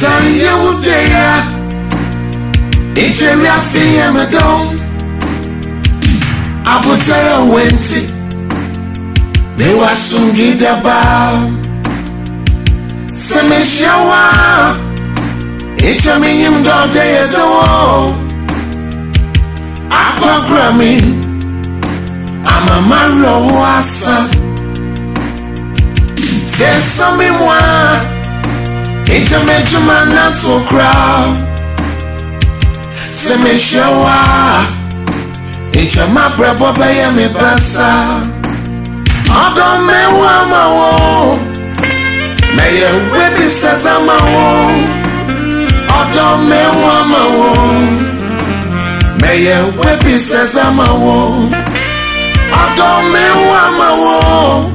Sanye Wudea, Incheria Siemedon, Abutera Wenti, Mewa Sungida Ba, Semeshawa, Inchaminim Dodea Do, Aqua Grammy, Amamaro Wasa, mi Mimwa. It's me major man not so crowd Semi shower It's a map rubber by me bassa I don't me one my wall May a baby says I'm a wall I don't me want my wall May a baby says I'm a wall I don't me want my wall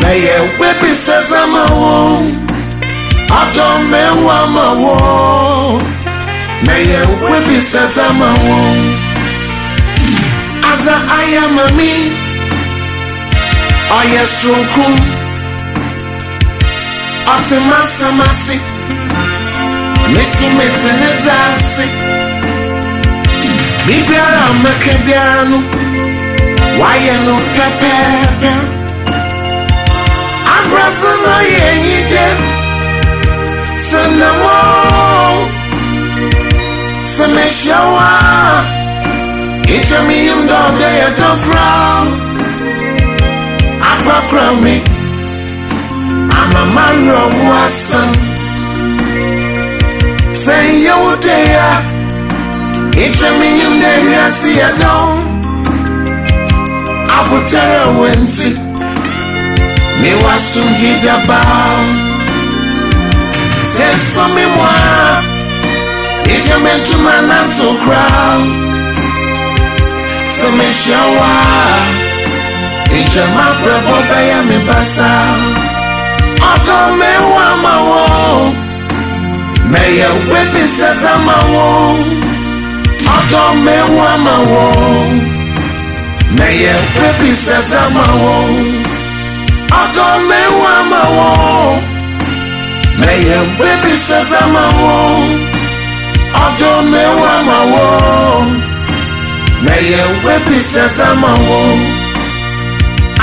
May a says I'm a wall atɔ mɛwa ma wɔ mɛyɛ wokpe bi sɛsɛ ma wɔ aza aya ma mi ɔyɛ soronko ɔte masamase mesu mete ne dza ase biribiara mɛka biara no wayɛ no no yɛ nyi yawa Itwa mi yimdo de ya do frau Akwa krami Ama maro mwasan Say yo de ya Itwa mi yimde ya si ya do Abu tere wensi Mi wasum gida bao came into my land to crown. So me showa, It's of my brother by me basa. Oko me wa ma wo, me ye wepi sata ma wo. Oko me wa ma wo, me ye wepi sata ma wo. Oko me wa ma wo, me ye wepi sata ma wo. ọdún mẹ́wàá máa wọ́ mẹ́yẹ̀ wẹ́bí ṣẹṣẹ máa wọ́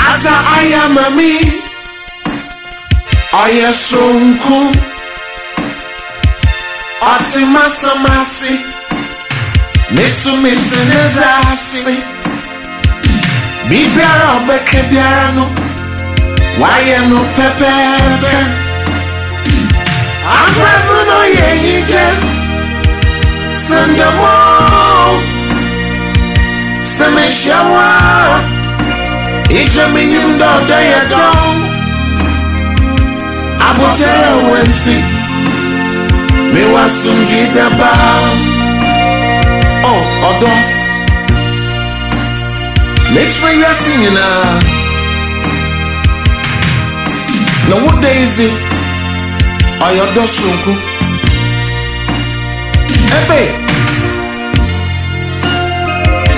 àṣà àyà ati ọ̀yẹ̀ ṣòǹkú ọtí másámásí nísùmìtì nízàásí bíbí ara ọ̀gbẹ́kẹ́ bí ara nù wáyé nù pẹ́pẹ́pẹ́. sendemo semeshawa ijemiyimdo deyedo abutewensi miwasungidaba ọdọ oh, mẹtiri ah. wiase nyinaa na wo daisy ọyọdọ sonko ẹ pè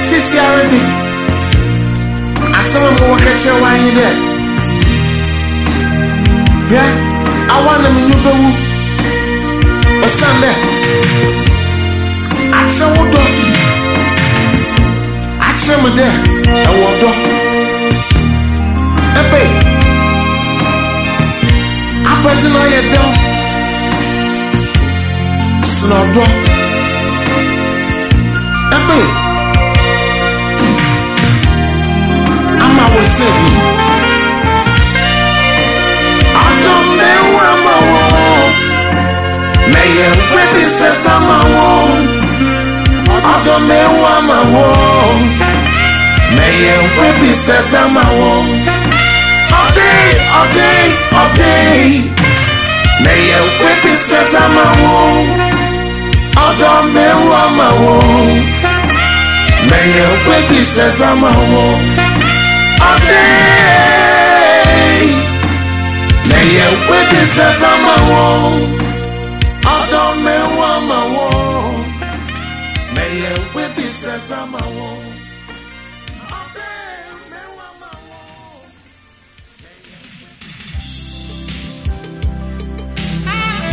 sisi ara bi asɛm a mowɔ ka kyerɛ wa nye dɛ hwɛ awa na menwu bɛwu ɔsiane dɛ akyerɛ wo dɔ akyerɛ me dɛ ɛwɔ dɔ ẹ pè apɛtena yɛ dɛw sinɔdɔ pè á máa wọ sẹ́ẹ̀bù. àtúndéwò àmọ́ wọn mẹ̀yẹ̀ ń pè bí sẹ́sà máa wọ́n àtúndéwò àmọ́ wọn mẹ̀yẹ̀ ń pè bí sẹ́sà máa wọ́n. ọ̀dẹ́ ọ̀dẹ́ ọ̀dẹ́ mẹ̀yẹ̀ ń pè May your quick be says I'm home. Okay.